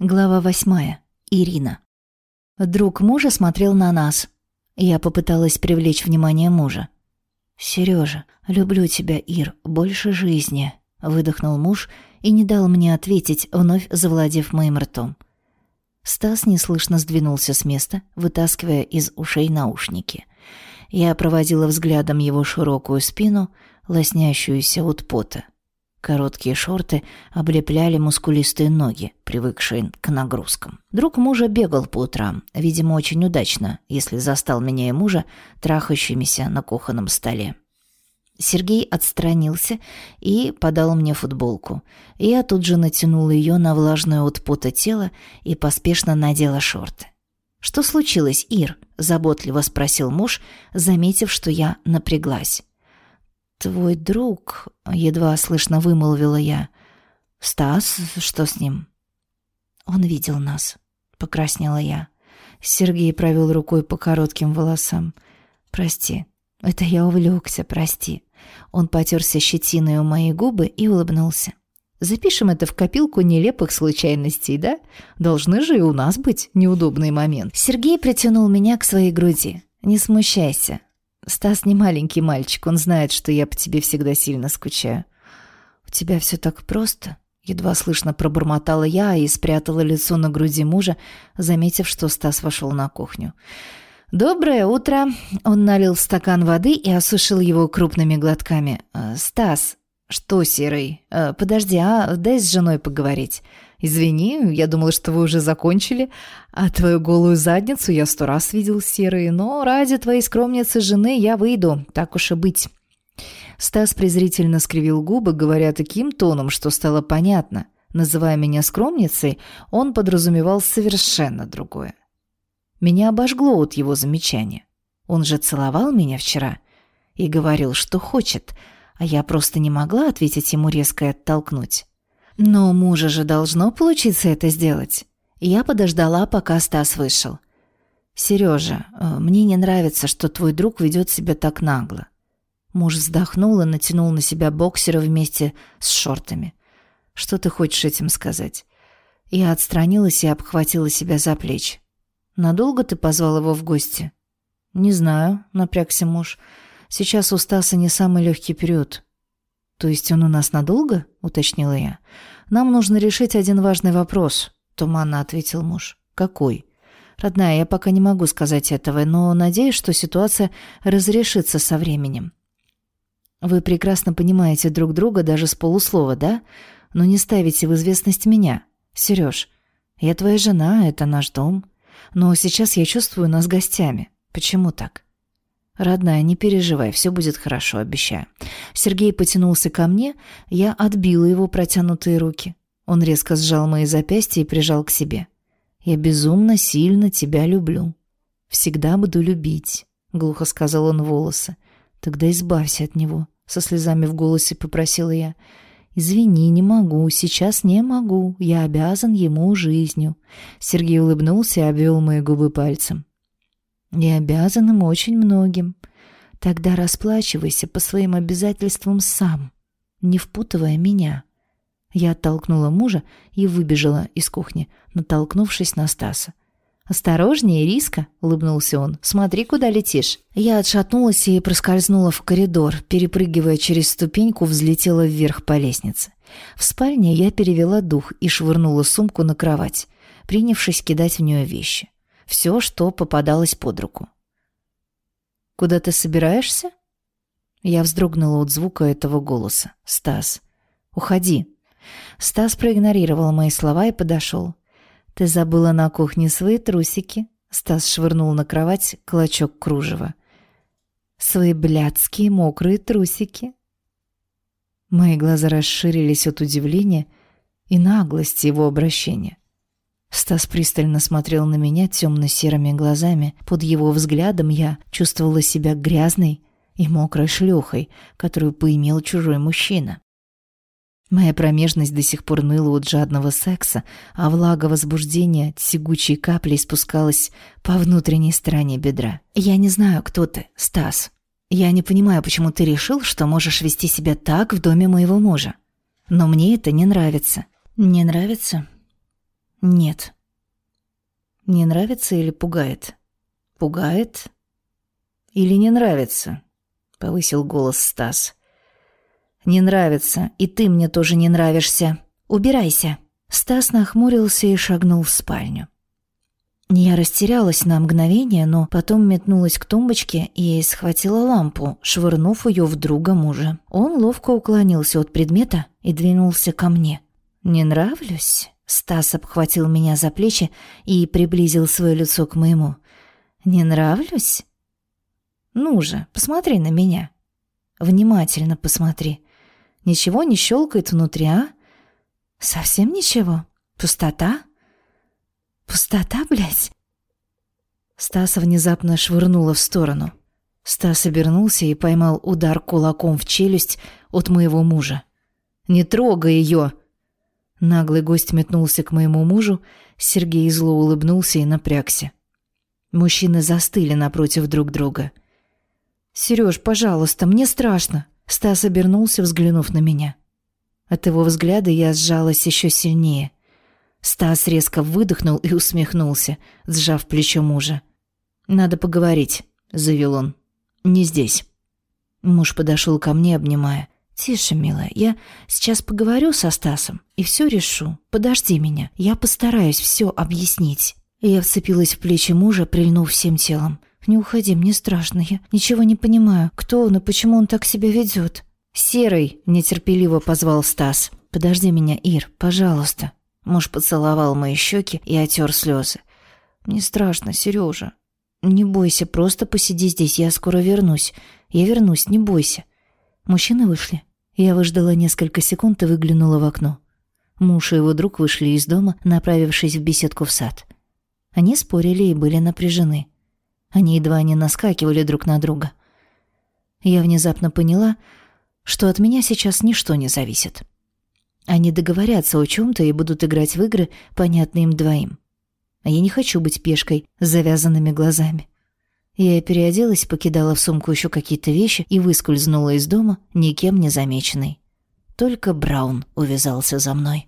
Глава восьмая. Ирина. Друг мужа смотрел на нас. Я попыталась привлечь внимание мужа. «Серёжа, люблю тебя, Ир, больше жизни», — выдохнул муж и не дал мне ответить, вновь завладев моим ртом. Стас неслышно сдвинулся с места, вытаскивая из ушей наушники. Я проводила взглядом его широкую спину, лоснящуюся от пота. Короткие шорты облепляли мускулистые ноги, привыкшие к нагрузкам. Друг мужа бегал по утрам, видимо, очень удачно, если застал меня и мужа трахающимися на кухонном столе. Сергей отстранился и подал мне футболку. Я тут же натянула ее на влажное от пота тело и поспешно надела шорты. «Что случилось, Ир?» – заботливо спросил муж, заметив, что я напряглась. «Твой друг», — едва слышно вымолвила я. «Стас, что с ним?» «Он видел нас», — покраснела я. Сергей провел рукой по коротким волосам. «Прости, это я увлекся, прости». Он потерся щетиной у моей губы и улыбнулся. «Запишем это в копилку нелепых случайностей, да? Должны же и у нас быть неудобный момент». Сергей притянул меня к своей груди. «Не смущайся, Стас не маленький мальчик, он знает, что я по тебе всегда сильно скучаю. У тебя все так просто. Едва слышно пробормотала я и спрятала лицо на груди мужа, заметив, что Стас вошел на кухню. «Доброе утро!» Он налил стакан воды и осушил его крупными глотками. «Э, «Стас!» «Что, Серый? Э, подожди, а дай с женой поговорить. «Извини, я думала, что вы уже закончили, а твою голую задницу я сто раз видел, Серый, но ради твоей скромницы жены я выйду, так уж и быть». Стас презрительно скривил губы, говоря таким тоном, что стало понятно. Называя меня скромницей, он подразумевал совершенно другое. Меня обожгло от его замечания. Он же целовал меня вчера и говорил, что хочет, а я просто не могла ответить ему резко и оттолкнуть. Но мужа же должно получиться это сделать. Я подождала, пока Стас вышел. «Сережа, э, мне не нравится, что твой друг ведет себя так нагло». Муж вздохнул и натянул на себя боксера вместе с шортами. «Что ты хочешь этим сказать?» Я отстранилась и обхватила себя за плечи. «Надолго ты позвал его в гости?» «Не знаю», — напрягся муж. «Сейчас у Стаса не самый легкий период. «То есть он у нас надолго?» — уточнила я. «Нам нужно решить один важный вопрос», — туманно ответил муж. «Какой?» «Родная, я пока не могу сказать этого, но надеюсь, что ситуация разрешится со временем». «Вы прекрасно понимаете друг друга даже с полуслова, да? Но не ставите в известность меня. Сереж, я твоя жена, это наш дом. Но сейчас я чувствую нас гостями. Почему так?» «Родная, не переживай, все будет хорошо, обещаю». Сергей потянулся ко мне, я отбила его протянутые руки. Он резко сжал мои запястья и прижал к себе. «Я безумно сильно тебя люблю. Всегда буду любить», — глухо сказал он волосы. «Тогда избавься от него», — со слезами в голосе попросила я. «Извини, не могу, сейчас не могу, я обязан ему жизнью». Сергей улыбнулся и обвел мои губы пальцем. Не обязан им очень многим. Тогда расплачивайся по своим обязательствам сам, не впутывая меня. Я оттолкнула мужа и выбежала из кухни, натолкнувшись на Стаса. «Осторожнее, Риска!» — улыбнулся он. «Смотри, куда летишь!» Я отшатнулась и проскользнула в коридор, перепрыгивая через ступеньку, взлетела вверх по лестнице. В спальне я перевела дух и швырнула сумку на кровать, принявшись кидать в нее вещи все, что попадалось под руку. «Куда ты собираешься?» Я вздрогнула от звука этого голоса. «Стас, уходи!» Стас проигнорировал мои слова и подошел. «Ты забыла на кухне свои трусики?» Стас швырнул на кровать клочок кружева. «Свои блядские мокрые трусики!» Мои глаза расширились от удивления и наглости его обращения. Стас пристально смотрел на меня темно-серыми глазами. Под его взглядом я чувствовала себя грязной и мокрой шлюхой, которую поимел чужой мужчина. Моя промежность до сих пор ныла от жадного секса, а влага возбуждения тягучей каплей спускалась по внутренней стороне бедра. «Я не знаю, кто ты, Стас. Я не понимаю, почему ты решил, что можешь вести себя так в доме моего мужа. Но мне это не нравится». «Не нравится?» Нет. Не нравится или пугает? Пугает или не нравится? Повысил голос Стас. Не нравится, и ты мне тоже не нравишься. Убирайся. Стас нахмурился и шагнул в спальню. Я растерялась на мгновение, но потом метнулась к тумбочке и схватила лампу, швырнув ее в друга мужа. Он ловко уклонился от предмета и двинулся ко мне. «Не нравлюсь?» Стас обхватил меня за плечи и приблизил свое лицо к моему. «Не нравлюсь?» «Ну же, посмотри на меня. Внимательно посмотри. Ничего не щелкает внутри, а? Совсем ничего? Пустота?» Пустота, блядь? Стаса внезапно швырнула в сторону. Стас обернулся и поймал удар кулаком в челюсть от моего мужа. «Не трогай ее!» Наглый гость метнулся к моему мужу, Сергей зло улыбнулся и напрягся. Мужчины застыли напротив друг друга. «Серёж, пожалуйста, мне страшно!» Стас обернулся, взглянув на меня. От его взгляда я сжалась еще сильнее. Стас резко выдохнул и усмехнулся, сжав плечо мужа. «Надо поговорить», — заявил он. «Не здесь». Муж подошел ко мне, обнимая. «Тише, милая, я сейчас поговорю со Стасом и все решу. Подожди меня, я постараюсь все объяснить». Я вцепилась в плечи мужа, прильнув всем телом. «Не уходи, мне страшно, я ничего не понимаю. Кто он и почему он так себя ведет?» «Серый!» — нетерпеливо позвал Стас. «Подожди меня, Ир, пожалуйста». Муж поцеловал мои щеки и отер слезы. «Мне страшно, Сережа. Не бойся, просто посиди здесь, я скоро вернусь. Я вернусь, не бойся». Мужчины вышли. Я выждала несколько секунд и выглянула в окно. Муж и его друг вышли из дома, направившись в беседку в сад. Они спорили и были напряжены. Они едва не наскакивали друг на друга. Я внезапно поняла, что от меня сейчас ничто не зависит. Они договорятся о чем-то и будут играть в игры, понятные им двоим. А я не хочу быть пешкой с завязанными глазами. Я переоделась, покидала в сумку еще какие-то вещи и выскользнула из дома, никем не замеченной. Только Браун увязался за мной.